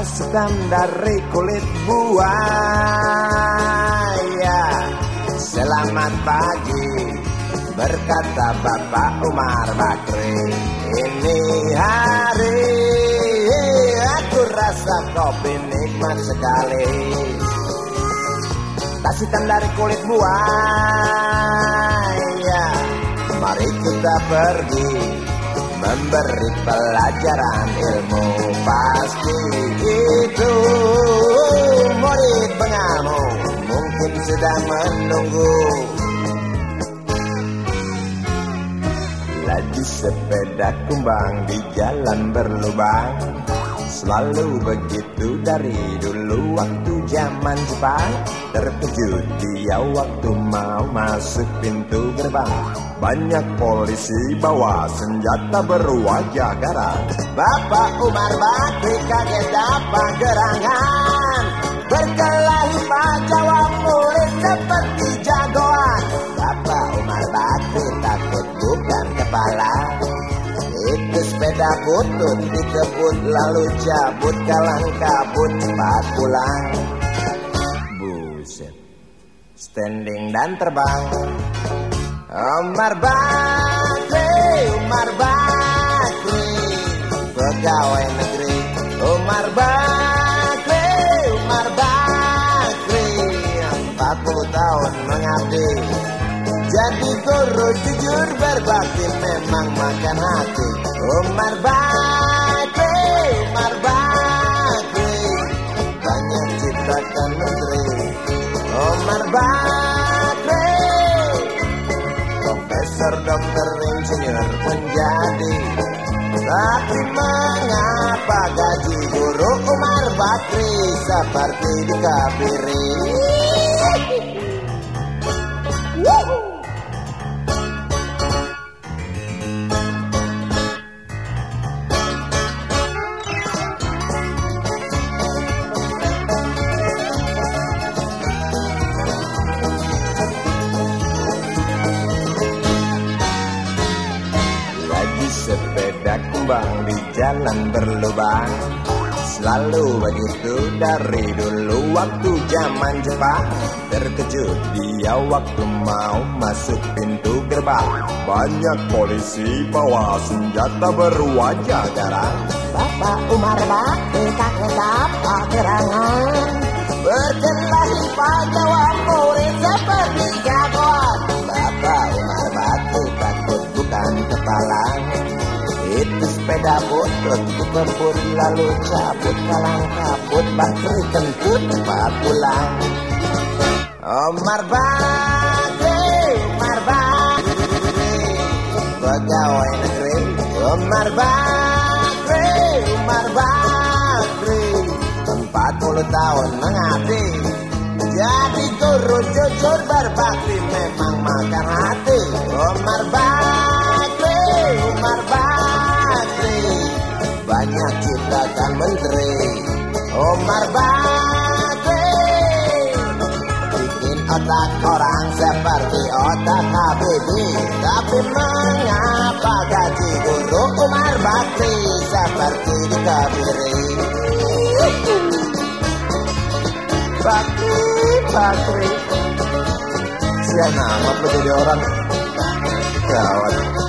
Mas hitam dari kulit buaya. Selamat pagi Berkata Bapak Umar Bakri. Ini hari Aku rasa kopi nikmat sekali. Tas dari kulit buaya. Mari kita pergi Memberi pelajaran ilmu. Pasti itu Murid pengamuk Mungkin sedang menunggu. Laju sepeda kumbang di jalan berlubang Selalu begitu dari dulu waktu zaman Jepang. Terkejut dia waktu mau masuk pintu gerbang. Banyak polisi bawa senjata berwajah garang. Bapak Umar Bakri kaget dapat gerangan sepeda butut dikebut lalu cabut kalang kabut cepat pulang. Buset. Standing dan terbang. Umar Bakri Umar Bakri Pegawai negeri. Umar Bakri Umar Bakri 40 tahun mengabdi. Jadi guru jujur berbakti memang makan hati. Umar Bakri Profesor, dokter, insinyur menjadi Tapi mengapa gaji guru Umar Bakri Seperti dikabiri Woohoo! Kumbang di jalan berlubang. Selalu begitu dari dulu waktu zaman Jepang. Terkejut dia waktu mau masuk pintu gerbang. Banyak polisi bawa senjata berwajah garang. Bapak Umar Bakri kakek dapat gerangan. Berkelahi sepeda butut dikebut lalu cabut kalang kabut Bakri kentut cepat pulang. Omar Bakri, Omar Bakri Pegawai negeri. Omar Bakri, Omar Bakri Empat puluh tahun mengabdi. Jadi guru jujur berbakti Memang makan hati. Omar Bakri, Banyak ciptakan menteri. Omar Bakri Bikin otak orang seperti otak Habibie Tapi mengapa gaji guru Umar Bakri Seperti dikabiri Bakri, Bakri Siapa? Nama menjadi orang? Gawat